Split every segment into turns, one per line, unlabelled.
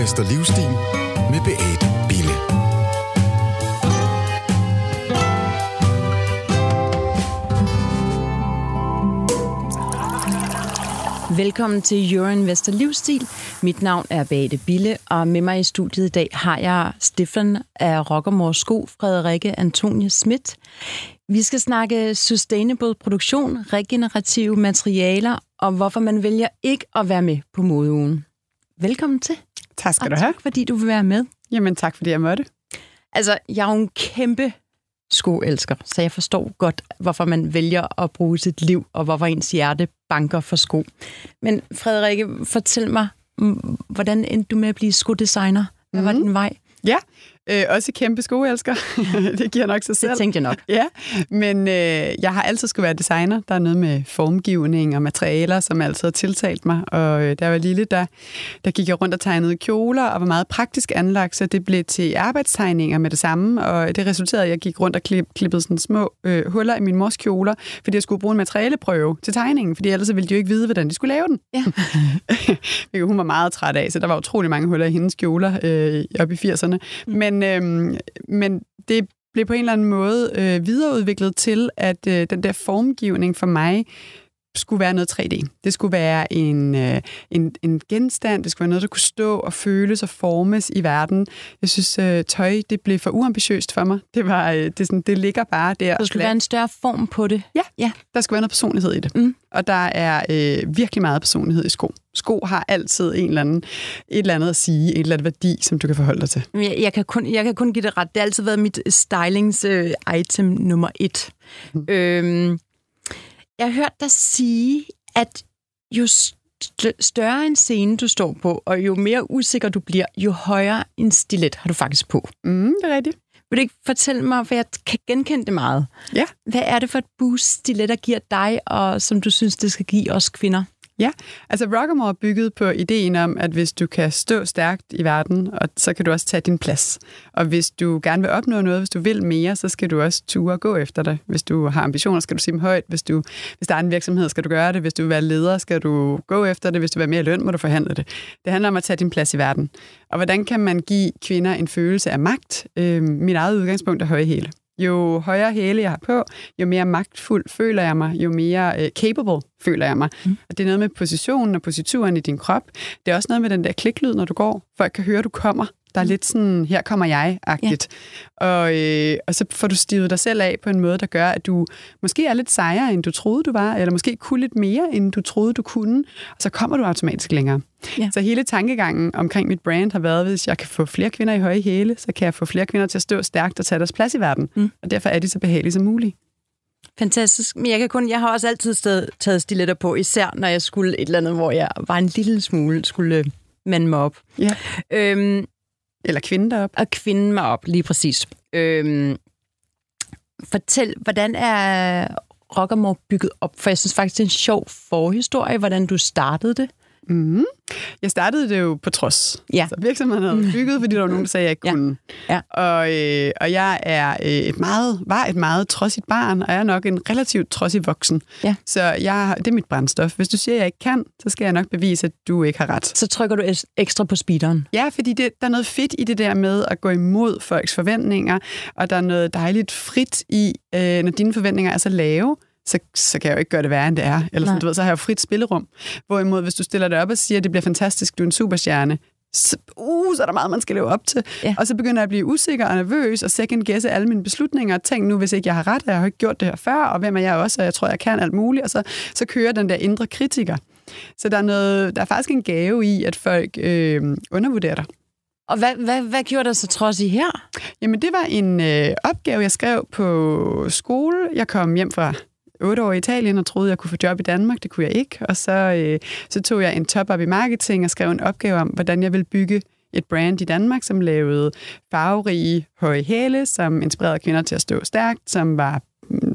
Vester Livstil med Beate Bille.
Velkommen til Euroinvestor Livsstil. Mit navn er Beate Bille, og med mig i studiet i dag har jeg Stefan af Rockermors Sko, Frederikke Antonie Schmidt. Vi skal snakke sustainable produktion, regenerative materialer og hvorfor man vælger ikke at være med på modeugen. Velkommen til.
Tak skal
og
du have.
tak, fordi du vil være med.
Jamen tak, fordi jeg måtte.
Altså, jeg er jo en kæmpe skoelsker, så jeg forstår godt, hvorfor man vælger at bruge sit liv, og hvorfor ens hjerte banker for sko. Men Frederikke, fortæl mig, hvordan endte du med at blive skodesigner? Hvad var
Mhm.
din vej?
Ja, øh, også kæmpe skoelsker. det giver nok sig selv.
Det tænkte jeg nok.
Ja, men øh, jeg har altid skulle være designer. Der er noget med formgivning og materialer, som altid har tiltalt mig. Og øh, da jeg var lille, der, der gik jeg rundt og tegnede kjoler og var meget praktisk anlagt, så det blev til arbejdstegninger med det samme. Og det resulterede, at jeg gik rundt og klip, klippede sådan små øh, huller i min mors kjoler, fordi jeg skulle bruge en materialeprøve til tegningen, fordi ellers ville de jo ikke vide, hvordan de skulle lave den.
Ja.
Hun var meget træt af, så der var utrolig mange huller i hendes kjoler øh, op i 80'erne. Men, øhm, men det blev på en eller anden måde øh, videreudviklet til, at øh, den der formgivning for mig skulle være noget 3D. Det skulle være en, øh, en, en genstand, det skulle være noget, der kunne stå og føles og formes i verden. Jeg synes, øh, tøj det blev for uambitiøst for mig. Det, var, øh, det, sådan, det ligger bare der.
Der skulle være en større form på det.
Ja,
ja.
der skal være noget personlighed i det.
Mm.
Og der er øh, virkelig meget personlighed i sko. Sko har altid en eller anden, et eller andet at sige, en eller anden værdi, som du kan forholde dig til.
Jeg, jeg, kan kun, jeg kan kun give det ret. Det har altid været mit stylings-item nummer et. Mm. Øhm, jeg har hørt dig sige, at jo st- større en scene du står på, og jo mere usikker du bliver, jo højere en stilet har du faktisk på.
Mm, det er rigtigt.
Vil du ikke fortælle mig, for jeg kan genkende det meget.
Ja.
Hvad er det for et boost, stiletter giver dig, og som du synes, det skal give os kvinder?
Ja, altså Rockamore er bygget på ideen om, at hvis du kan stå stærkt i verden, og så kan du også tage din plads. Og hvis du gerne vil opnå noget, hvis du vil mere, så skal du også ture og gå efter det. Hvis du har ambitioner, skal du sige dem højt. Hvis, du, hvis der er en virksomhed, skal du gøre det. Hvis du vil være leder, skal du gå efter det. Hvis du vil have mere løn, må du forhandle det. Det handler om at tage din plads i verden. Og hvordan kan man give kvinder en følelse af magt? Øh, mit eget udgangspunkt er høje hele. Jo højere hæle jeg har på, jo mere magtfuld føler jeg mig, jo mere øh, capable føler jeg mig. Mm. Og det er noget med positionen og posituren i din krop. Det er også noget med den der kliklyd, når du går. Folk kan høre, du kommer. Der er lidt sådan, her kommer jeg-agtigt. Ja. Og, øh, og så får du stivet dig selv af på en måde, der gør, at du måske er lidt sejere, end du troede, du var, eller måske kunne lidt mere, end du troede, du kunne, og så kommer du automatisk længere. Ja. Så hele tankegangen omkring mit brand har været, hvis jeg kan få flere kvinder i høje hæle, så kan jeg få flere kvinder til at stå stærkt og tage deres plads i verden. Mm. Og derfor er de så behagelige som muligt.
Fantastisk. Men jeg, kan kun, jeg har også altid sted, taget stiletter på, især når jeg skulle et eller andet, hvor jeg var en lille smule, skulle mande mig op.
Ja.
Øhm,
eller kvinde op
Og kvinde mig op, lige præcis. Øhm, fortæl, hvordan er Rockamore bygget op? For jeg synes faktisk, det er en sjov forhistorie, hvordan du startede det.
Mm-hmm. Jeg startede det jo på trods.
Ja.
Så virksomheden havde bygget, fordi der var nogen, der sagde, at jeg ikke kunne.
Ja. Ja.
Og, øh, og jeg er øh, et meget, var et meget trodsigt barn, og jeg er nok en relativt trodsig voksen.
Ja.
Så jeg, det er mit brændstof. Hvis du siger, at jeg ikke kan, så skal jeg nok bevise, at du ikke har ret.
Så trykker du ekstra på speederen?
Ja, fordi det, der er noget fedt i det der med at gå imod folks forventninger, og der er noget dejligt frit i, øh, når dine forventninger er så lave, så, så kan jeg jo ikke gøre det værre, end det er. Eller sådan, du ved, så har jeg jo frit spillerum. Hvorimod, hvis du stiller dig op og siger, at det bliver fantastisk, du er en superstjerne, så, uh, så er der meget, man skal leve op til.
Ja.
Og så begynder jeg at blive usikker og nervøs og second guesse alle mine beslutninger og tænke nu, hvis ikke jeg har ret, og jeg har ikke gjort det her før, og hvem er jeg også, og jeg tror, jeg kan alt muligt, og så, så kører den der indre kritiker. Så der er, noget, der er faktisk en gave i, at folk øh, undervurderer dig.
Og hvad, hvad, hvad gjorde der så trods i her?
Jamen, det var en øh, opgave, jeg skrev på skole. Jeg kom hjem fra otte år i Italien og troede, jeg kunne få job i Danmark. Det kunne jeg ikke. Og så, øh, så tog jeg en top-up i marketing og skrev en opgave om, hvordan jeg ville bygge et brand i Danmark, som lavede farverige høje hæle, som inspirerede kvinder til at stå stærkt, som var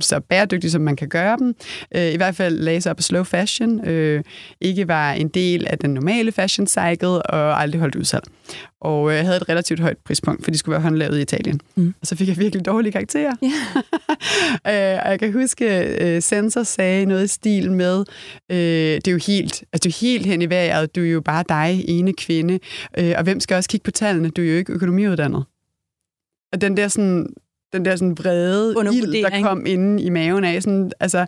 så bæredygtige, som man kan gøre dem. Øh, I hvert fald lagde sig op på slow fashion, øh, ikke var en del af den normale fashion cycle, og aldrig holdt udsalg. Og øh, havde et relativt højt prispunkt, for de skulle være håndlavet i Italien. Mm. Og så fik jeg virkelig dårlige karakterer. Yeah. og jeg kan huske, at Sensor sagde noget i stil med, øh, det er jo helt, altså, det er helt hen i vejret, du er jo bare dig, ene kvinde, øh, og hvem skal også kigge på tallene? Du er jo ikke økonomiuddannet. Og den der sådan, den der sådan vrede ild, der kom inde i maven af, sådan, altså,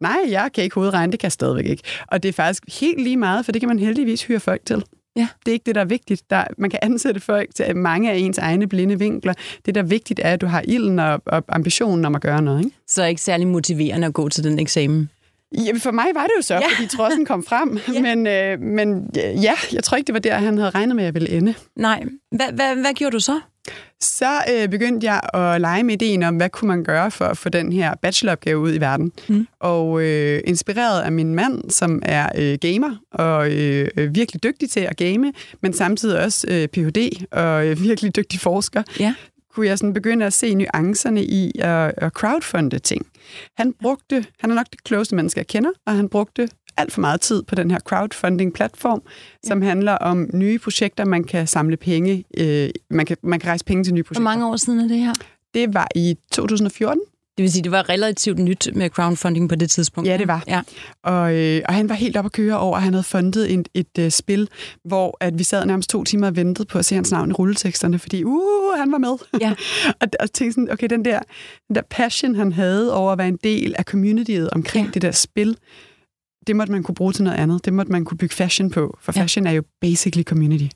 nej, jeg kan ikke hovedregne, det kan jeg stadigvæk ikke. Og det er faktisk helt lige meget, for det kan man heldigvis hyre folk til. Ja. Det er ikke det, der er vigtigt. Der, man kan ansætte folk til mange af ens egne blinde vinkler. Det, der er vigtigt, er, at du har ilden og, og ambitionen om at gøre noget. Ikke?
Så er ikke særlig motiverende at gå til den eksamen?
Ja, for mig var det jo så, ja. fordi trossen kom frem. ja. Men, øh, men ja, jeg tror ikke, det var der, han havde regnet med, at jeg ville ende.
Nej. Hvad, hvad, hvad gjorde du så?
Så øh, begyndte jeg at lege med ideen om, hvad kunne man gøre for at få den her bacheloropgave ud i verden. Mm. Og øh, inspireret af min mand, som er øh, gamer og øh, virkelig dygtig til at game, men samtidig også øh, Ph.D. og øh, virkelig dygtig forsker, ja. kunne jeg sådan begynde at se nuancerne i at, at crowdfunde ting. Han brugte, han er nok det klogeste menneske, jeg kender, og han brugte alt for meget tid på den her crowdfunding-platform, ja. som handler om nye projekter, man kan samle penge, øh, man, kan, man kan rejse penge til nye projekter.
Hvor mange år siden er det her?
Det var i 2014.
Det vil sige, det var relativt nyt med crowdfunding på det tidspunkt.
Ja, det var. Ja. Og, øh, og han var helt op at køre over, at han havde fundet et, et, uh, spil, hvor at vi sad nærmest to timer og ventede på at se hans navn i rulleteksterne, fordi uh, han var med. Ja. og, og tænkte sådan, okay, den der, den der passion, han havde over at være en del af communityet omkring ja. det der spil, det måtte man kunne bruge til noget andet. Det måtte man kunne bygge fashion på, for fashion ja. er jo basically community.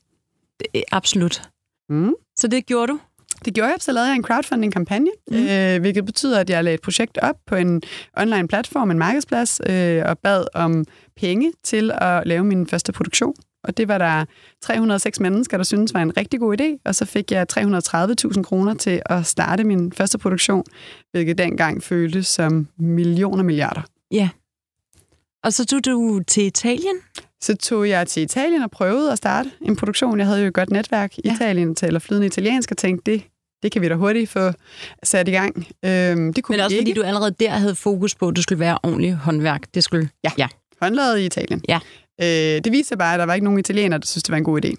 Det, absolut. Mm. Så det gjorde du?
Det gjorde jeg, så lavede jeg en crowdfunding-kampagne, mm. øh, hvilket betyder, at jeg lagde et projekt op på en online platform, en markedsplads, øh, og bad om penge til at lave min første produktion. Og det var der 306 mennesker, der syntes var en rigtig god idé, og så fik jeg 330.000 kroner til at starte min første produktion, hvilket dengang føltes som millioner milliarder.
Ja, og så tog du til Italien?
Så tog jeg til Italien og prøvede at starte en produktion. Jeg havde jo et godt netværk i ja. Italien, taler flydende italiensk, og tænkte, det, det kan vi da hurtigt få sat i gang. Øhm, det kunne
Men også
ikke.
fordi du allerede der havde fokus på, at det skulle være ordentligt håndværk. Det skulle...
Ja, ja. håndlaget i Italien. Ja. Øh, det viste sig bare, at der var ikke nogen italienere, der synes det var en god idé.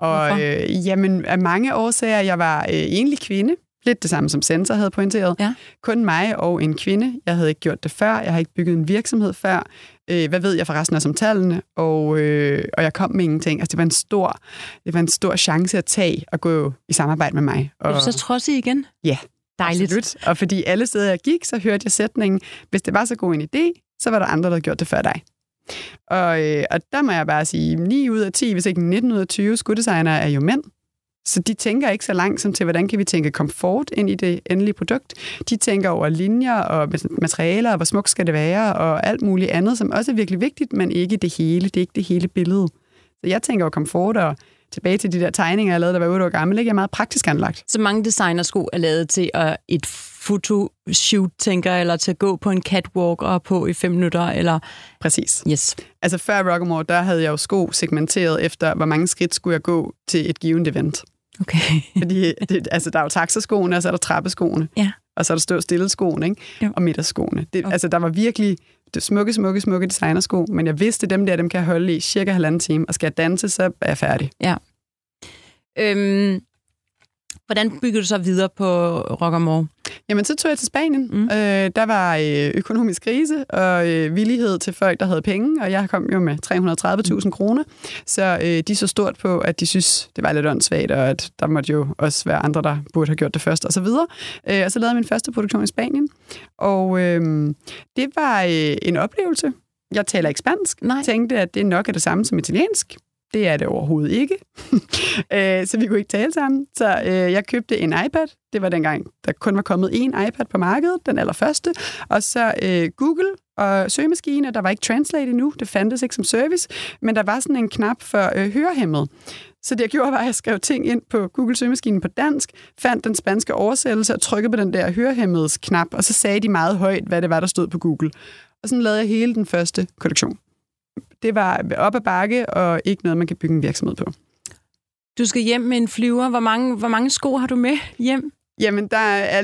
Og øh, jamen, af mange årsager, jeg var øh, enlig kvinde, Lidt det samme som Sensor havde pointeret. Ja. Kun mig og en kvinde. Jeg havde ikke gjort det før. Jeg har ikke bygget en virksomhed før. Øh, hvad ved jeg forresten også om tallene? Og, øh, og jeg kom med ingenting. Altså, det var en stor, det var en stor chance at tage og gå i samarbejde med mig. Og,
du så trodsig igen?
Ja. Dejligt. Absolut. Og fordi alle steder, jeg gik, så hørte jeg sætningen, hvis det var så god en idé, så var der andre, der havde gjort det før dig. Og, øh, og der må jeg bare sige, 9 ud af 10, hvis ikke 19 ud af 20 skuddesignere er jo mænd. Så de tænker ikke så langt som til, hvordan kan vi tænke komfort ind i det endelige produkt. De tænker over linjer og materialer, og hvor smukt skal det være, og alt muligt andet, som også er virkelig vigtigt, men ikke det hele. Det er ikke det hele billede. Så jeg tænker over komfort og tilbage til de der tegninger, jeg lavede, der var 8 år gammel, ikke? Jeg er meget praktisk anlagt.
Så mange designersko er lavet til at et fotoshoot, tænker eller til at gå på en catwalk og på i fem minutter, eller...
Præcis.
Yes.
Altså før Rockamore, der havde jeg jo sko segmenteret efter, hvor mange skridt skulle jeg gå til et givet event.
Okay.
Fordi det, altså, der er jo taxaskoene, og så er der trappeskoene. Ja. Og så er der stå stille skoene, ikke? Jo. og midterskoene. Det, okay. Altså, der var virkelig det smukke, smukke, smukke designersko, men jeg vidste, dem der, dem kan jeg holde i cirka halvanden time, og skal jeg danse, så er jeg færdig.
Ja. Øhm, hvordan bygger du så videre på Rockamore?
Jamen, så tog jeg til Spanien. Mm. Øh, der var øh, økonomisk krise og øh, villighed til folk, der havde penge, og jeg kom jo med 330.000 mm. kroner. Så øh, de så stort på, at de synes, det var lidt åndssvagt, og at der måtte jo også være andre, der burde have gjort det først, og så videre. Øh, og så lavede jeg min første produktion i Spanien. Og øh, det var øh, en oplevelse. Jeg taler ikke spansk. Nej. Tænkte, at det nok er det samme som italiensk. Det er det overhovedet ikke. Øh, så vi kunne ikke tale sammen. Så øh, jeg købte en iPad. Det var dengang, der kun var kommet én iPad på markedet, den allerførste. Og så øh, Google og søgemaskine. Der var ikke Translate endnu. Det fandtes ikke som service. Men der var sådan en knap for øh, hørehæmmet. Så det, jeg gjorde, var, at jeg skrev ting ind på Google søgemaskinen på dansk, fandt den spanske oversættelse og trykkede på den der hørehæmmedes knap, og så sagde de meget højt, hvad det var, der stod på Google. Og sådan lavede jeg hele den første kollektion det var op ad bakke, og ikke noget, man kan bygge en virksomhed på.
Du skal hjem med en flyver. Hvor mange, hvor mange sko har du med hjem?
Jamen, der er,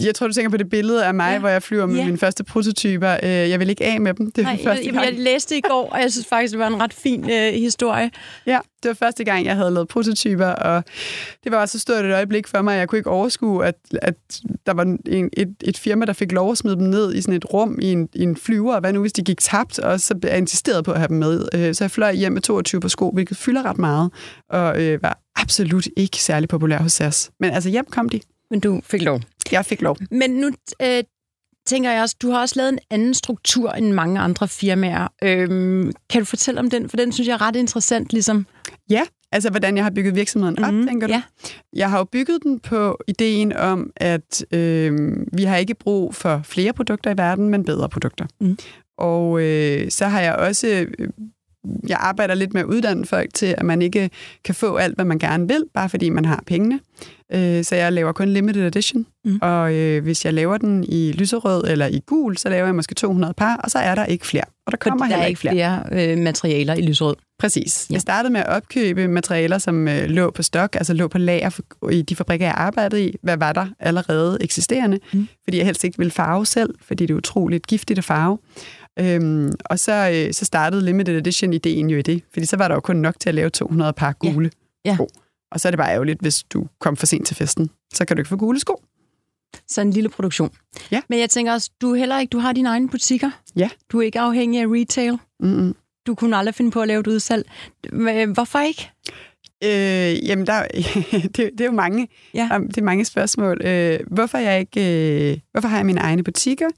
jeg tror, du tænker på det billede af mig, ja. hvor jeg flyver med ja. mine første prototyper. Øh, jeg vil ikke af med dem.
Det var Nej, første jeg, gang. jeg læste i går, og jeg synes faktisk, det var en ret fin øh, historie.
Ja, det var første gang, jeg havde lavet prototyper, og det var så stort et øjeblik for mig, at jeg kunne ikke overskue, at, at der var en, et, et firma, der fik lov at smide dem ned i sådan et rum i en, i en flyver, og hvad nu hvis de gik tabt, og så jeg insisteret på at have dem med. Øh, så jeg fløj hjem med 22 på sko, hvilket fylder ret meget, og øh, var absolut ikke særlig populær hos SAS. Men altså hjem kom de.
Men du fik lov.
Jeg fik lov.
Men nu øh, tænker jeg også, du har også lavet en anden struktur end mange andre firmaer. Øhm, kan du fortælle om den? For den synes jeg er ret interessant, ligesom.
Ja, altså hvordan jeg har bygget virksomheden op, mm-hmm. tænker du?
Ja.
Jeg har jo bygget den på ideen om, at øh, vi har ikke brug for flere produkter i verden, men bedre produkter. Mm. Og øh, så har jeg også øh, jeg arbejder lidt med at uddanne folk til, at man ikke kan få alt, hvad man gerne vil, bare fordi man har pengene. Øh, så jeg laver kun limited edition, mm. og øh, hvis jeg laver den i lyserød eller i gul, så laver jeg måske 200 par, og så er der ikke flere. Og der kommer
der
heller
ikke
flere.
flere øh, materialer i lyserød.
Præcis. Ja. Jeg startede med at opkøbe materialer, som øh, lå på stok, altså lå på lager for, i de fabrikker, jeg arbejdede i. Hvad var der allerede eksisterende? Mm. Fordi jeg helst ikke ville farve selv, fordi det er utroligt giftigt at farve. Øhm, og så, øh, så startede Limited Edition-ideen jo i det, fordi så var der jo kun nok til at lave 200 par gule ja. Ja. sko. Og så er det bare ærgerligt, hvis du kom for sent til festen. Så kan du ikke få gule sko.
Så en lille produktion.
Ja.
Men jeg tænker også, du heller ikke, du har dine egne butikker.
Ja.
Du er ikke afhængig af retail.
Mm-hmm.
Du kunne aldrig finde på at lave et udsalg. Hvorfor ikke?
Øh, jamen, der, det, det er jo mange,
ja.
det er mange spørgsmål. Øh, hvorfor, jeg ikke, øh, hvorfor har jeg mine egne butikker?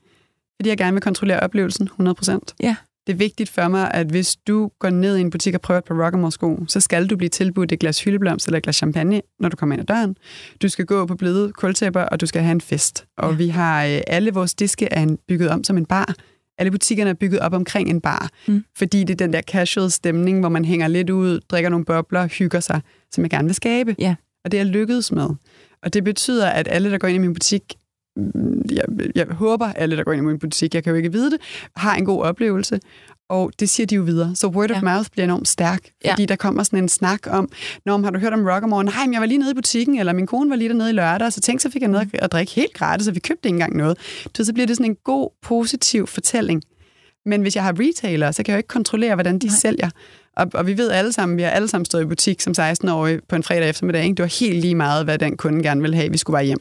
Fordi jeg gerne vil kontrollere oplevelsen 100%.
Ja.
Det er vigtigt for mig, at hvis du går ned i en butik og prøver et par Rockamore-sko, så skal du blive tilbudt et glas hyldeblomst eller et glas champagne, når du kommer ind ad døren. Du skal gå på bløde kultæpper, og du skal have en fest. Og ja. vi har øh, alle vores diske er bygget om som en bar. Alle butikkerne er bygget op omkring en bar, mm. fordi det er den der casual stemning, hvor man hænger lidt ud, drikker nogle bobler, hygger sig, som jeg gerne vil skabe.
Ja.
Og det er lykkedes med. Og det betyder, at alle, der går ind i min butik, jeg, jeg håber, alle, der går ind i min butik, jeg kan jo ikke vide det, har en god oplevelse. Og det siger de jo videre. Så word of ja. mouth bliver enormt stærk, fordi ja. der kommer sådan en snak om, Nå, har du hørt om Rockamore? Nej, men jeg var lige nede i butikken, eller min kone var lige dernede i lørdag, så tænkte så fik jeg noget at drikke helt gratis, og vi købte ikke engang noget. Så bliver det sådan en god, positiv fortælling. Men hvis jeg har retailer, så kan jeg jo ikke kontrollere, hvordan de Nej. sælger. Og, og vi ved alle sammen, vi har alle sammen stået i butik som 16-årige på en fredag eftermiddag. Ikke? Det var helt lige meget, hvad den kunde gerne ville have, vi skulle bare hjem.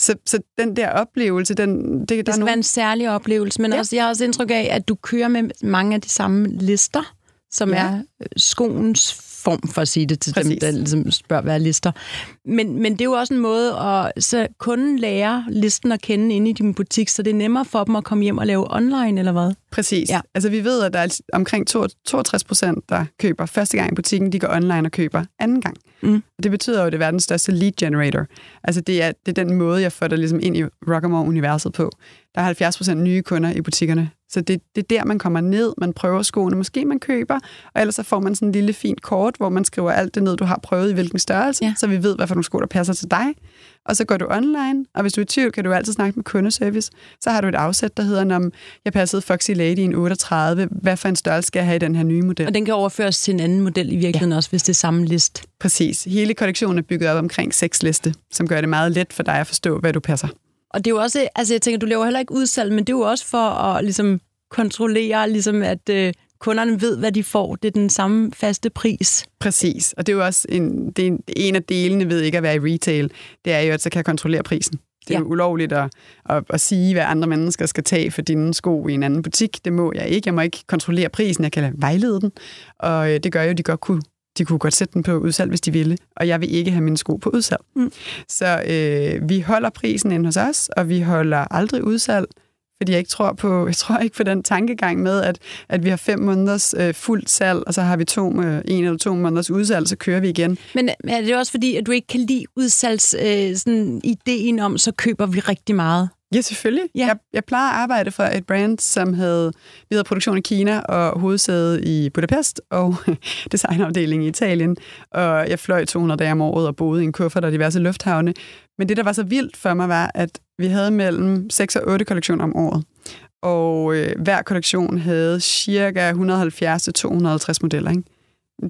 Så, så den der oplevelse, den, det,
det
der
skal
nogen...
være en særlig oplevelse, men ja. også, jeg har også indtryk af, at du kører med mange af de samme lister, som ja. er øh, skoens form, for at sige det til Præcis. dem, der ligesom spørger, hvad er lister. Men, men det er jo også en måde at så kunden lære listen at kende inde i din butik, så det er nemmere for dem at komme hjem og lave online, eller hvad?
Præcis. Ja. Altså vi ved, at der er omkring 62 procent, der køber første gang i butikken, de går online og køber anden gang. Mm. Og det betyder jo, at det er verdens største lead generator. Altså det er, det er den måde, jeg får dig ligesom ind i Rockamore-universet på. Der er 70 procent nye kunder i butikkerne. Så det, det er der, man kommer ned, man prøver skoene, måske man køber, og ellers så får man sådan en lille fint kort, hvor man skriver alt det ned, du har prøvet i hvilken størrelse, ja. så vi ved, hvad for nogle sko, der passer til dig. Og så går du online, og hvis du er i tvivl, kan du altid snakke med kundeservice. Så har du et afsæt, der hedder, om jeg passede Foxy Lady i en 38, hvad for en størrelse skal jeg have i den her nye model?
Og den kan overføres til en anden model i virkeligheden ja. også, hvis det er samme list.
Præcis. Hele kollektionen er bygget op omkring seks liste, som gør det meget let for dig at forstå, hvad du passer.
Og det er jo også, altså jeg tænker, du laver heller ikke udsalg, men det er jo også for at ligesom kontrollere, ligesom at øh, kunderne ved, hvad de får. Det er den samme faste pris.
Præcis, og det er jo også en, det er en, af delene ved ikke at være i retail, det er jo, at så kan jeg kontrollere prisen. Det er ja. jo ulovligt at, at, at sige, hvad andre mennesker skal tage for dine sko i en anden butik. Det må jeg ikke. Jeg må ikke kontrollere prisen. Jeg kan vejlede den. Og øh, det gør jo, at de godt kunne de kunne godt sætte den på udsalg, hvis de ville, og jeg vil ikke have mine sko på udsalg. Mm. Så øh, vi holder prisen ind hos os, og vi holder aldrig udsalg, fordi jeg ikke tror på, jeg tror ikke på den tankegang med, at, at vi har fem måneders øh, fuldt salg, og så har vi to, øh, en eller to måneders udsalg, så kører vi igen.
Men er det også fordi, at du ikke kan lide udsalgs øh, sådan ideen om, så køber vi rigtig meget?
Ja, selvfølgelig. Ja. Jeg, jeg plejer at arbejde for et brand, som havde videre produktion i Kina og hovedsæde i Budapest og designafdeling i Italien. Og jeg fløj 200 dage om året og boede i en kuffert og diverse lufthavne. Men det, der var så vildt for mig, var, at vi havde mellem 6 og 8 kollektioner om året. Og øh, hver kollektion havde cirka 170-250 modeller. Ikke?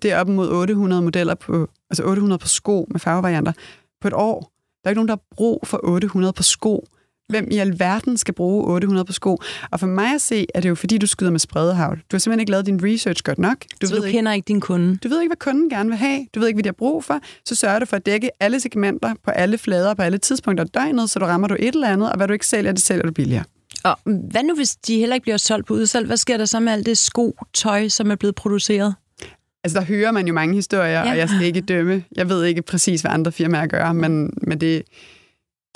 Det er op mod 800 modeller på, altså 800 på sko med farvevarianter på et år. Der er ikke nogen, der har brug for 800 på sko. Hvem i alverden skal bruge 800 på sko? Og for mig at se, er det jo fordi, du skyder med spredehavl. Du har simpelthen ikke lavet din research godt nok.
Du så ved du ikke, kender ikke din kunde?
Du ved ikke, hvad kunden gerne vil have. Du ved ikke, hvad de har brug for. Så sørger du for at dække alle segmenter på alle flader på alle tidspunkter af døgnet, så du rammer du et eller andet, og hvad du ikke sælger, det sælger du billigere.
Og hvad nu, hvis de heller ikke bliver solgt på udsalg? Hvad sker der så med alt det sko, tøj, som er blevet produceret?
Altså, der hører man jo mange historier, ja. og jeg skal ikke dømme. Jeg ved ikke præcis, hvad andre firmaer gør, men, men det,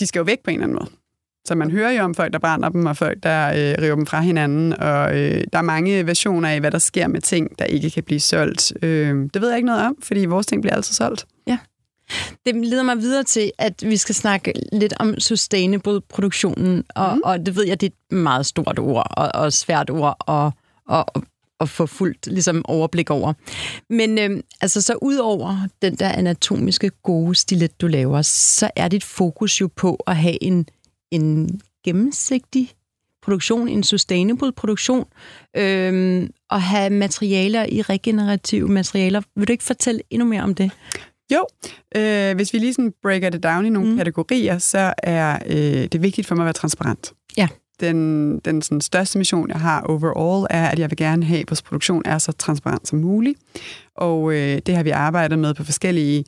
de skal jo væk på en eller anden måde. Så man hører jo om folk, der brænder dem, og folk, der øh, river dem fra hinanden, og øh, der er mange versioner af, hvad der sker med ting, der ikke kan blive solgt. Øh, det ved jeg ikke noget om, fordi vores ting bliver altid solgt.
Ja. Det leder mig videre til, at vi skal snakke lidt om sustainable produktionen, og, mm. og det ved jeg, det er et meget stort ord, og, og svært ord at, at, at få fuldt ligesom, overblik over. Men øh, altså, så ud over den der anatomiske gode stilet, du laver, så er dit fokus jo på at have en en gennemsigtig produktion, en sustainable produktion, øhm, og have materialer i regenerative materialer. Vil du ikke fortælle endnu mere om det?
Jo, øh, hvis vi lige sådan breaker det down i nogle mm. kategorier, så er øh, det vigtigt for mig at være transparent.
Ja.
Den, den sådan, største mission, jeg har overall, er, at jeg vil gerne have, at vores produktion er så transparent som muligt. Og øh, det har vi arbejdet med på forskellige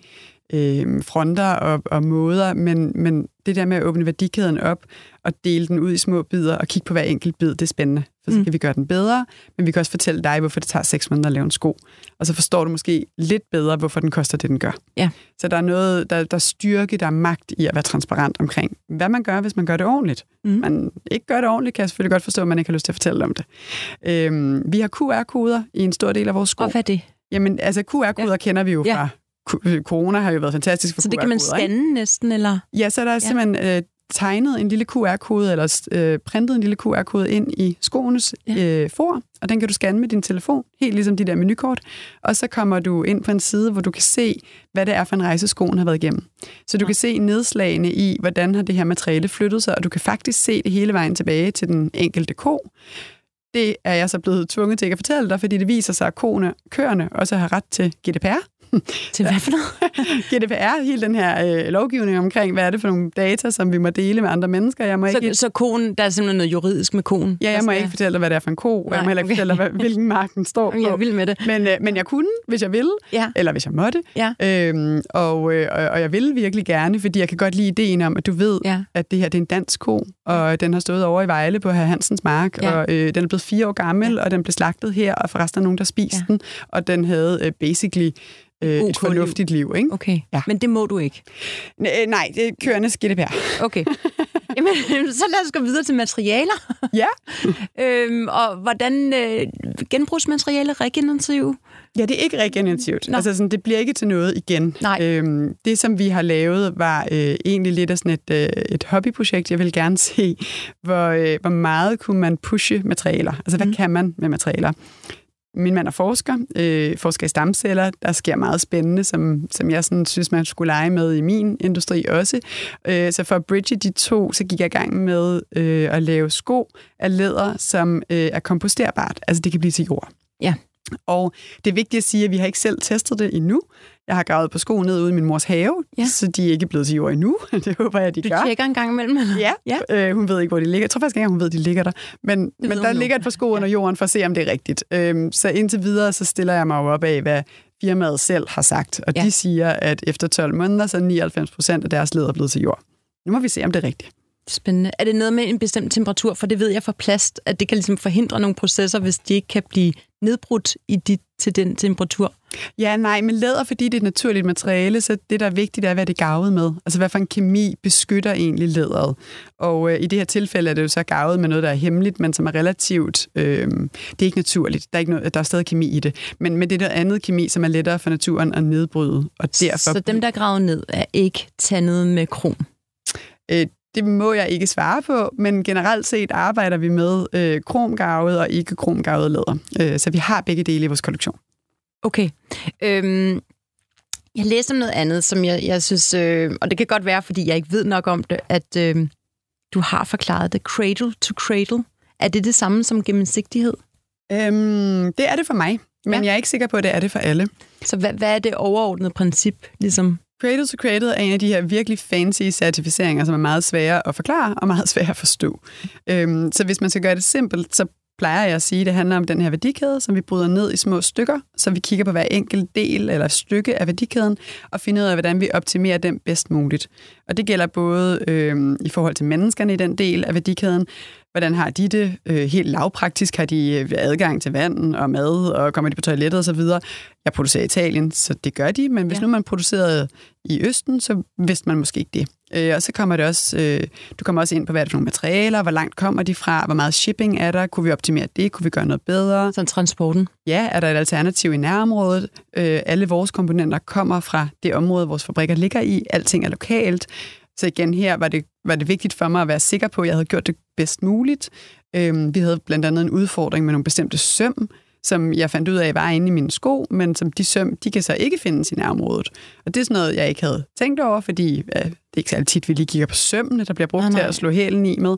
øh, fronter og, og måder, men, men det der med at åbne værdikæden op og dele den ud i små bidder og kigge på hver enkelt bid, det er spændende. For så mm. kan vi gøre den bedre, men vi kan også fortælle dig, hvorfor det tager seks måneder at lave en sko. Og så forstår du måske lidt bedre, hvorfor den koster det, den gør.
Ja.
Så der er noget, der, der er styrke, der er magt i at være transparent omkring, hvad man gør, hvis man gør det ordentligt. Mm. Man ikke gør det ordentligt, kan jeg selvfølgelig godt forstå, at man ikke har lyst til at fortælle om det. Øhm, vi har QR-koder i en stor del af vores sko.
Og hvad er det?
Jamen, altså QR-koder ja. kender vi jo ja. Fra corona har jo været fantastisk for
Så det kan man scanne ikke? næsten, eller?
Ja, så der er ja. simpelthen øh, tegnet en lille QR-kode, eller øh, printet en lille QR-kode ind i skoenes ja. øh, for, og den kan du scanne med din telefon, helt ligesom de der menukort, og så kommer du ind på en side, hvor du kan se, hvad det er for en rejse skoen har været igennem. Så du ja. kan se nedslagene i, hvordan har det her materiale flyttet sig, og du kan faktisk se det hele vejen tilbage til den enkelte ko. Det er jeg så blevet tvunget til at fortælle dig, fordi det viser sig, at koene, køerne også har ret til GDPR,
til hvad for noget?
GDPR, hele den her øh, lovgivning omkring, hvad er det for nogle data, som vi må dele med andre mennesker. Jeg må
så,
ikke...
så konen, der er simpelthen noget juridisk med konen?
Ja, jeg må ikke fortælle dig, hvad det er for en ko, Nej, jeg må heller ikke okay. fortælle dig, hvilken mark den står på.
Jeg vil med det.
Men, øh, men jeg kunne, hvis jeg ville, ja. eller hvis jeg måtte.
Ja.
Øhm, og, øh, og, og jeg vil virkelig gerne, fordi jeg kan godt lide ideen om, at du ved, ja. at det her det er en dansk ko, og den har stået over i Vejle på herr Hansens mark, ja. og øh, den er blevet fire år gammel, ja. og den blev slagtet her, og forresten er nogen, der spiste ja. den, og den havde øh, basically øh, et fornuftigt liv. Ikke?
Okay, ja. men det må du ikke?
N- øh, nej, det er kørendes GDPR.
Okay. Jamen, så lad os gå videre til materialer.
Ja.
øhm, og hvordan øh, genbrugsmaterialer regenerative?
Ja, det er ikke regenerativt. Nå. Altså, sådan, det bliver ikke til noget igen.
Nej.
Øhm, det, som vi har lavet, var øh, egentlig lidt af sådan et, øh, et hobbyprojekt. Jeg vil gerne se, hvor, øh, hvor meget kunne man pushe materialer. Altså, hvad mm. kan man med materialer? Min mand er forsker, øh, forsker i stamceller. Der sker meget spændende, som, som jeg sådan synes, man skulle lege med i min industri også. Øh, så for at bridge de to, så gik jeg i gang med øh, at lave sko af læder, som øh, er komposterbart. Altså det kan blive til jord.
Ja.
Og det er vigtigt at sige, at vi har ikke selv testet det endnu. Jeg har gravet på sko ned ude i min mors have, ja. så de er ikke blevet til jord endnu. det håber jeg, de
du
gør.
Du tjekker en gang imellem? Eller?
Ja, ja. Øh, hun ved ikke, hvor de ligger. Jeg tror faktisk ikke, hun ved, at de ligger der. Men, men der ligger et par sko under jorden for at se, om det er rigtigt. Øhm, så indtil videre, så stiller jeg mig op af, hvad firmaet selv har sagt. Og ja. de siger, at efter 12 måneder, så er 99 procent af deres leder blevet til jord. Nu må vi se, om det er rigtigt.
Spændende. Er det noget med en bestemt temperatur? For det ved jeg fra plast, at det kan ligesom forhindre nogle processer, hvis de ikke kan blive nedbrudt i de, til den temperatur.
Ja, nej, men læder, fordi det er et naturligt materiale, så det, der er vigtigt, er, hvad det er gavet med. Altså, hvad for en kemi beskytter egentlig læderet. Og øh, i det her tilfælde er det jo så gavet med noget, der er hemmeligt, men som er relativt... Øh, det er ikke naturligt. Der er, ikke noget, der er stadig kemi i det. Men, men det er noget andet kemi, som er lettere for naturen at nedbryde. Og derfor...
Så dem, der er gravet ned, er ikke tandet med krom?
Øh, det må jeg ikke svare på, men generelt set arbejder vi med øh, kromgarvet og ikke kromgarvet læder. Øh, så vi har begge dele i vores kollektion.
Okay. Øhm, jeg læste om noget andet, som jeg, jeg synes, øh, og det kan godt være, fordi jeg ikke ved nok om det, at øh, du har forklaret det cradle to cradle. Er det det samme som gennemsigtighed?
Øhm, det er det for mig, men ja. jeg er ikke sikker på, at det er det for alle.
Så hvad, hvad er det overordnede princip? Ligesom?
Cradle to Cradle er en af de her virkelig fancy certificeringer, som er meget svære at forklare og meget svære at forstå. Øhm, så hvis man skal gøre det simpelt, så plejer jeg at sige, at det handler om den her værdikæde, som vi bryder ned i små stykker, så vi kigger på hver enkelt del eller stykke af værdikæden, og finder ud af, hvordan vi optimerer den bedst muligt. Og det gælder både øh, i forhold til menneskerne i den del af værdikæden, Hvordan har de det? Øh, helt lavpraktisk har de øh, adgang til vand og mad, og kommer de på toilettet osv. Jeg producerer i Italien, så det gør de, men hvis ja. nu man producerede i Østen, så vidste man måske ikke det. Øh, og så kommer det også, øh, du kommer også ind på, hvad er det for nogle materialer, hvor langt kommer de fra, hvor meget shipping er der, kunne vi optimere det, kunne vi gøre noget bedre?
Sådan transporten?
Ja, er der et alternativ i nærområdet? Øh, alle vores komponenter kommer fra det område, vores fabrikker ligger i, alting er lokalt. Så igen her var det, var det vigtigt for mig at være sikker på, at jeg havde gjort det bedst muligt. Øhm, vi havde blandt andet en udfordring med nogle bestemte søm, som jeg fandt ud af var inde i mine sko, men som de søm, de kan så ikke findes i nærområdet. Og det er sådan noget, jeg ikke havde tænkt over, fordi øh, det er ikke særlig tit, vi lige kigger på sømmene, der bliver brugt nej, nej. til at slå hælen i med.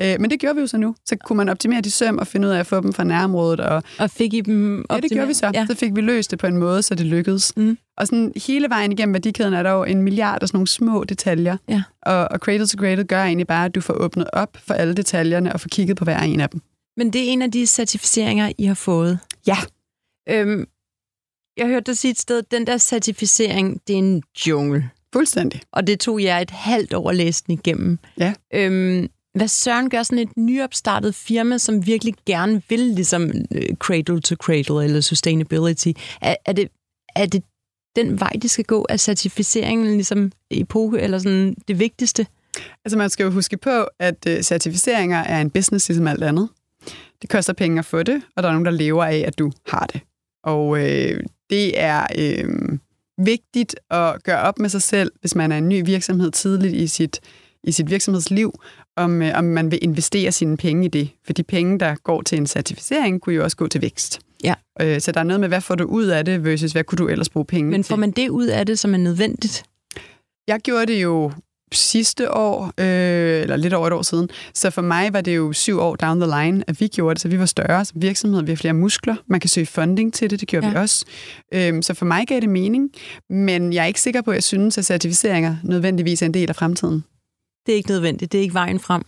Øh, men det gjorde vi jo så nu. Så kunne man optimere de søm og finde ud af at få dem fra nærområdet. Og,
og fik I dem
optimeret? Ja, det gjorde vi så. Ja. Så fik vi løst det på en måde, så det lykkedes. Mm. Og sådan hele vejen igennem værdikæden er der jo en milliard af sådan nogle små detaljer. Ja. Og, og Cradle to Cradle gør egentlig bare, at du får åbnet op for alle detaljerne og får kigget på hver en af dem.
Men det er en af de certificeringer, I har fået?
Ja.
Øhm, jeg hørte dig sige et sted, at den der certificering, det er en jungle.
Fuldstændig.
Og det tog jer et halvt år at læse den igennem.
Ja.
Øhm, hvad Søren gør sådan et nyopstartet firma, som virkelig gerne vil ligesom øh, cradle to cradle eller sustainability? Er, er, det, er det den vej, de skal gå? Er certificeringen ligesom epoke eller sådan det vigtigste?
Altså man skal jo huske på, at øh, certificeringer er en business ligesom alt andet. Det koster penge at få det, og der er nogen, der lever af, at du har det. Og øh, det er øh, vigtigt at gøre op med sig selv, hvis man er en ny virksomhed tidligt i sit, i sit virksomhedsliv, om, øh, om man vil investere sine penge i det. For de penge, der går til en certificering, kunne jo også gå til vækst.
Ja.
Øh, så der er noget med, hvad får du ud af det, versus hvad kunne du ellers bruge penge
Men får
til?
man det ud af det, som er nødvendigt?
Jeg gjorde det jo sidste år, øh, eller lidt over et år siden. Så for mig var det jo syv år down the line, at vi gjorde det, så vi var større som virksomhed, vi har flere muskler, man kan søge funding til det, det gjorde ja. vi også. Øh, så for mig gav det mening, men jeg er ikke sikker på, at jeg synes, at certificeringer nødvendigvis er en del af fremtiden.
Det er ikke nødvendigt, det er ikke vejen frem.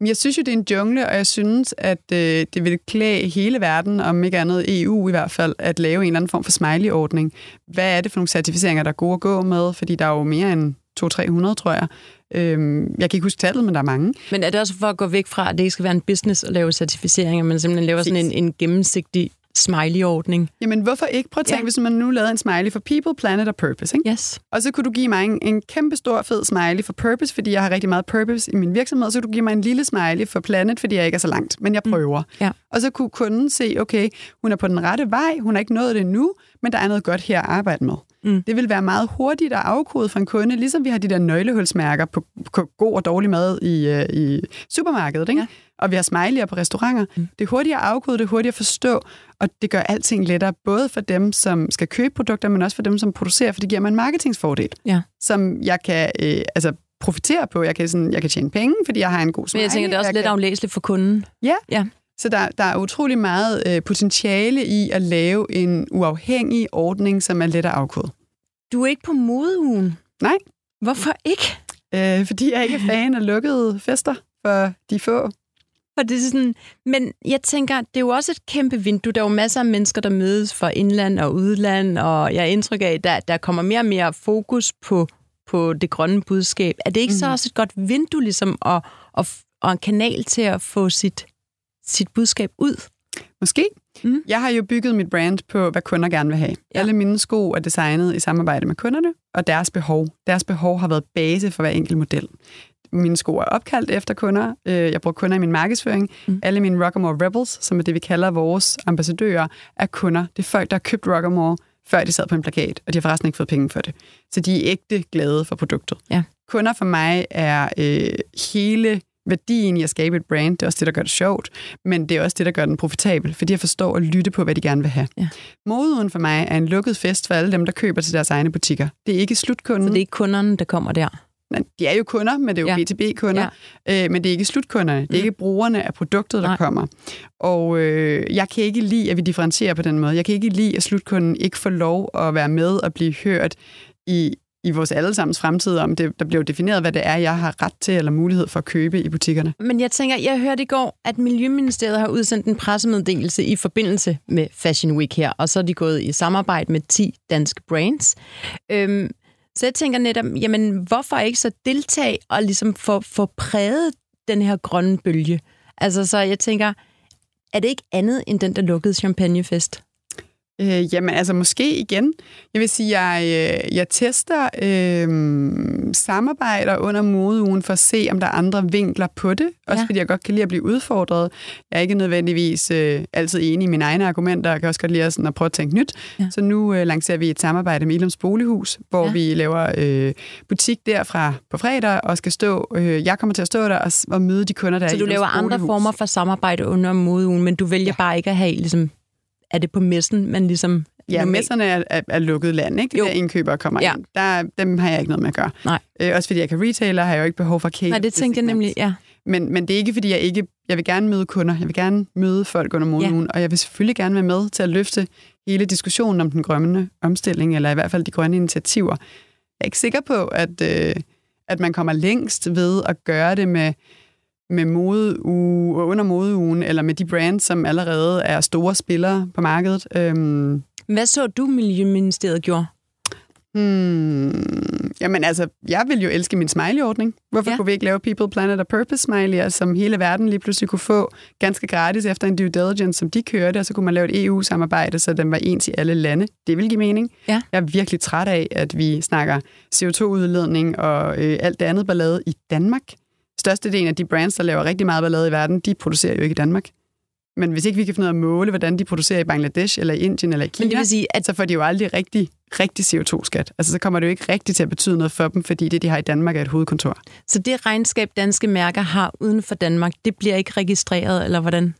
Men jeg synes jo, det er en jungle, og jeg synes, at øh, det vil klæde hele verden, om ikke andet EU i hvert fald, at lave en eller anden form for smiley-ordning. Hvad er det for nogle certificeringer, der er gode at gå med? Fordi der er jo mere end 200-300, tror jeg. Øhm, jeg kan ikke huske tallet, men der er mange.
Men er det også for at gå væk fra, at det ikke skal være en business at lave certificeringer, men simpelthen laver sådan en, en gennemsigtig smiley-ordning.
Jamen, hvorfor ikke? Prøv at tænke, ja. hvis man nu lavede en smiley for people, planet og purpose. Ikke?
Yes.
Og så kunne du give mig en, en kæmpe stor fed smiley for purpose, fordi jeg har rigtig meget purpose i min virksomhed, og så kunne du give mig en lille smiley for planet, fordi jeg ikke er så langt, men jeg mm. prøver. Mm.
Ja.
Og så kunne kunden se, okay, hun er på den rette vej, hun har ikke nået det nu, men der er noget godt her at arbejde med. Mm. Det vil være meget hurtigt at afkode fra en kunde, ligesom vi har de der nøglehulsmærker på, på god og dårlig mad i, uh, i supermarkedet, ikke? Ja. og vi har smiley'er på restauranter. Mm. Det er hurtigt at afkode, det er hurtigt at forstå, og det gør alting lettere, både for dem, som skal købe produkter, men også for dem, som producerer, for det giver mig en marketingsfordel,
ja.
som jeg kan øh, altså, profitere på. Jeg kan, sådan, jeg kan tjene penge, fordi jeg har en god smiley.
Men jeg tænker, det er også jeg lidt kan... aflæseligt for kunden.
Ja, ja. Så der, der er utrolig meget øh, potentiale i at lave en uafhængig ordning, som er let at afkode.
Du er ikke på modeugen?
Nej.
Hvorfor ikke?
Øh, fordi jeg ikke er fan af lukkede fester for de få.
For det er sådan, men jeg tænker, det er jo også et kæmpe vindue. Der er jo masser af mennesker, der mødes for indland og udland, og jeg har indtryk af, at der, der kommer mere og mere fokus på, på det grønne budskab. Er det ikke mm. så mhm. også et godt vindue, ligesom, og, og, og en kanal til at få sit, sit budskab ud?
Måske. Mm. Jeg har jo bygget mit brand på, hvad kunder gerne vil have. Ja. Alle mine sko er designet i samarbejde med kunderne, og deres behov. Deres behov har været base for hver enkelt model. Mine sko er opkaldt efter kunder. Øh, jeg bruger kunder i min markedsføring. Mm. Alle mine Rockamore Rebels, som er det, vi kalder vores ambassadører, er kunder. Det er folk, der har købt Rockamore, før de sad på en plakat, og de har forresten ikke fået penge for det. Så de er ægte glade for produktet.
Ja.
Kunder for mig er øh, hele værdien i at skabe et brand, det er også det, der gør det sjovt, men det er også det, der gør den profitabel, fordi jeg forstår at lytte på, hvad de gerne vil have. Ja. Moden for mig er en lukket fest for alle dem, der køber til deres egne butikker. Det er ikke slutkunden.
Så det er ikke kunderne, der kommer der?
De er jo kunder, men det er jo ja. B2B-kunder, ja. øh, men det er ikke slutkunderne. Det er mm. ikke brugerne af produktet, der Nej. kommer. Og øh, jeg kan ikke lide, at vi differentierer på den måde. Jeg kan ikke lide, at slutkunden ikke får lov at være med og blive hørt i i vores allesammens fremtid, om det, der bliver defineret, hvad det er, jeg har ret til eller mulighed for at købe i butikkerne.
Men jeg tænker, jeg hørte i går, at Miljøministeriet har udsendt en pressemeddelelse i forbindelse med Fashion Week her, og så er de gået i samarbejde med 10 danske brands. Øhm, så jeg tænker netop, jamen hvorfor ikke så deltage og ligesom få, få præget den her grønne bølge? Altså så jeg tænker, er det ikke andet end den der lukkede champagnefest?
Øh, jamen altså måske igen. Jeg vil sige, jeg, øh, jeg tester øh, samarbejder under modeugen for at se, om der er andre vinkler på det. Også ja. fordi jeg godt kan lide at blive udfordret. Jeg er ikke nødvendigvis øh, altid enig i mine egne argumenter. Jeg kan også godt lide sådan, at prøve at tænke nyt. Ja. Så nu øh, lancerer vi et samarbejde med Ilums Bolighus, hvor ja. vi laver øh, butik derfra på fredag og skal stå. Øh, jeg kommer til at stå der og, og møde de kunder, der
Så
er
du laver andre former for samarbejde under modeugen, men du vælger ja. bare ikke at have ligesom er det på messen, man ligesom...
Ja, normalt... messerne er, er, er lukket land, ikke? Jo. Der indkøbere kommer ja. ind. Der, dem har jeg ikke noget med at gøre.
Nej.
Øh, også fordi jeg kan retailer, har jeg jo ikke behov for case.
Nej, det tænkte jeg nemlig, ja.
Men, men det er ikke, fordi jeg ikke... Jeg vil gerne møde kunder. Jeg vil gerne møde folk under måneden. Ja. Og jeg vil selvfølgelig gerne være med til at løfte hele diskussionen om den grønne omstilling, eller i hvert fald de grønne initiativer. Jeg er ikke sikker på, at, øh, at man kommer længst ved at gøre det med med modeuge, under modeugen, eller med de brands, som allerede er store spillere på markedet. Øhm.
Hvad så du, Miljøministeriet gjorde?
Hmm, jamen altså, jeg vil jo elske min smiley-ordning. Hvorfor ja. kunne vi ikke lave People, Planet og Purpose smiley, som hele verden lige pludselig kunne få ganske gratis efter en due diligence, som de kørte, og så kunne man lave et EU-samarbejde, så den var ens i alle lande. Det vil give mening.
Ja.
Jeg er virkelig træt af, at vi snakker CO2-udledning og øh, alt det andet ballade i Danmark størstedelen af de brands, der laver rigtig meget ballade i verden, de producerer jo ikke i Danmark. Men hvis ikke vi kan finde ud af at måle, hvordan de producerer i Bangladesh, eller i Indien, eller i Kina,
Men det vil sige, at...
så får de jo aldrig rigtig, rigtig CO2-skat. Altså, så kommer det jo ikke rigtig til at betyde noget for dem, fordi det, de har i Danmark, er et hovedkontor.
Så det regnskab, danske mærker har uden for Danmark, det bliver ikke registreret, eller hvordan?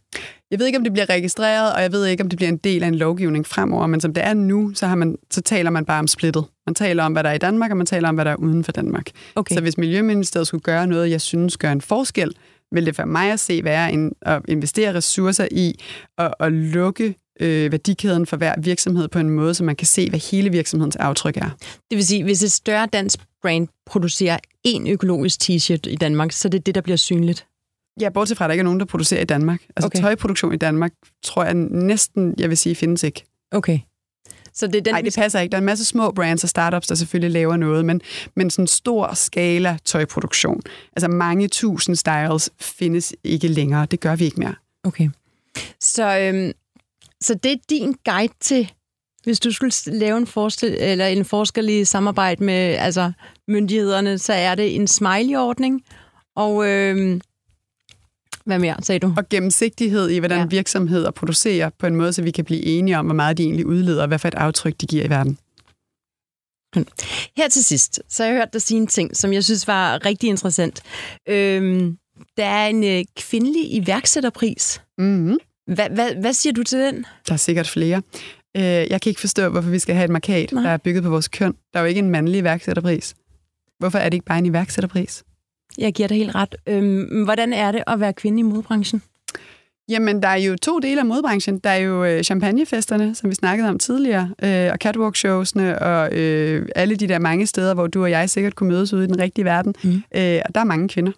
Jeg ved ikke, om det bliver registreret, og jeg ved ikke, om det bliver en del af en lovgivning fremover, men som det er nu, så, har man, så taler man bare om splittet. Man taler om, hvad der er i Danmark, og man taler om, hvad der er uden for Danmark.
Okay.
Så hvis Miljøministeriet skulle gøre noget, jeg synes gør en forskel, vil det for mig at se være en, at investere ressourcer i at, at lukke øh, værdikæden for hver virksomhed på en måde, så man kan se, hvad hele virksomhedens aftryk er.
Det vil sige, hvis et større dansk brand producerer en økologisk t-shirt i Danmark, så er det det, der bliver synligt?
Ja, bortset fra, at der ikke er nogen, der producerer i Danmark. Altså okay. tøjproduktion i Danmark, tror jeg næsten, jeg vil sige, findes ikke.
Okay. Så det er den,
Nej, det passer ikke. Der er en masse små brands og startups, der selvfølgelig laver noget, men, men sådan stor skala tøjproduktion, altså mange tusind styles, findes ikke længere. Det gør vi ikke mere.
Okay. Så, øhm, så det er din guide til, hvis du skulle lave en, forskel, eller en forskellig samarbejde med altså, myndighederne, så er det en smiley-ordning, og øhm, hvad mere, sagde du?
Og gennemsigtighed i, hvordan ja. virksomheder producerer på en måde, så vi kan blive enige om, hvor meget de egentlig udleder, og hvad for et aftryk de giver i verden.
Her til sidst, så har jeg hørt dig sige en ting, som jeg synes var rigtig interessant. Øhm, der er en øh, kvindelig iværksætterpris.
Mm-hmm.
Hvad, hvad, hvad siger du til den?
Der er sikkert flere. Øh, jeg kan ikke forstå, hvorfor vi skal have et markat, Nej. der er bygget på vores køn. Der er jo ikke en mandlig iværksætterpris. Hvorfor er det ikke bare en iværksætterpris?
Jeg giver dig helt ret. Øhm, hvordan er det at være kvinde i modbranchen?
Jamen, der er jo to dele af modbranchen. Der er jo øh, champagnefesterne, som vi snakkede om tidligere, øh, og catwalk-showsene, og øh, alle de der mange steder, hvor du og jeg sikkert kunne mødes ude i den rigtige verden. Mm. Øh, og der er mange kvinder.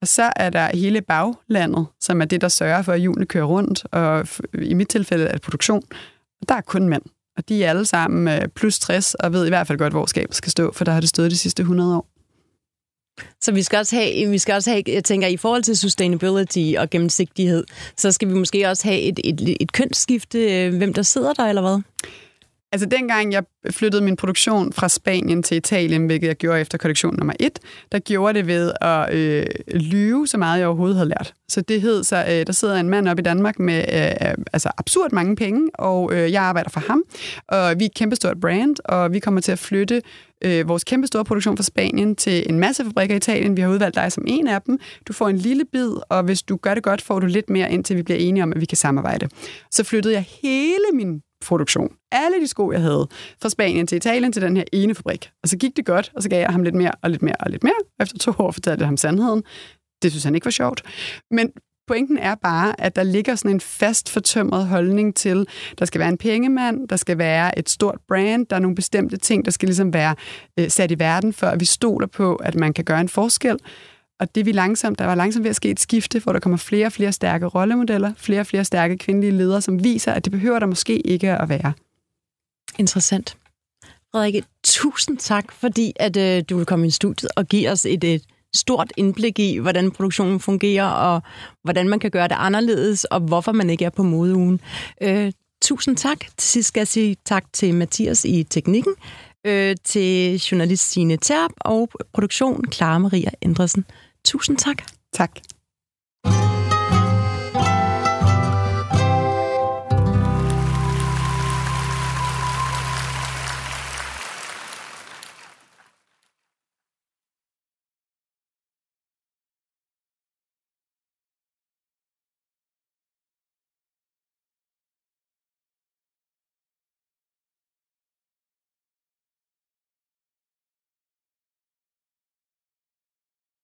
Og så er der hele baglandet, som er det, der sørger for, at hjulene kører rundt, og i mit tilfælde er det produktion. Og der er kun mænd. Og de er alle sammen øh, plus 60, og ved i hvert fald godt, hvor skabet skal stå, for der har det stået de sidste 100 år.
Så vi skal også have, vi skal også have, jeg tænker, i forhold til sustainability og gennemsigtighed, så skal vi måske også have et, et, et kønsskifte, øh, hvem der sidder der, eller hvad?
Altså dengang jeg flyttede min produktion fra Spanien til Italien, hvilket jeg gjorde efter kollektion nummer et, der gjorde det ved at øh, lyve så meget, jeg overhovedet havde lært. Så det hed så, øh, der sidder en mand op i Danmark med øh, øh, altså absurd mange penge, og øh, jeg arbejder for ham. Og vi er et kæmpestort brand, og vi kommer til at flytte øh, vores kæmpestore produktion fra Spanien til en masse fabrikker i Italien. Vi har udvalgt dig som en af dem. Du får en lille bid, og hvis du gør det godt, får du lidt mere, indtil vi bliver enige om, at vi kan samarbejde. Så flyttede jeg hele min produktion. Alle de sko, jeg havde, fra Spanien til Italien til den her ene fabrik. Og så gik det godt, og så gav jeg ham lidt mere og lidt mere og lidt mere. Efter to år fortalte jeg ham sandheden. Det synes han ikke var sjovt. Men pointen er bare, at der ligger sådan en fast fortømret holdning til, der skal være en pengemand, der skal være et stort brand, der er nogle bestemte ting, der skal ligesom være øh, sat i verden, for at vi stoler på, at man kan gøre en forskel. Og det vi langsomt, der var langsomt ved at ske et skifte, hvor der kommer flere og flere stærke rollemodeller, flere og flere stærke kvindelige ledere, som viser, at det behøver der måske ikke at være.
Interessant. Frederikke, tusind tak, fordi at øh, du vil komme i studiet og give os et, et stort indblik i, hvordan produktionen fungerer, og hvordan man kan gøre det anderledes, og hvorfor man ikke er på modeugen. Øh, tusind tak. Til sidst skal jeg sige tak til Mathias i teknikken, øh, til journalist Signe Terp og produktion Clara Maria Andresen. Tusind tak.
Tak.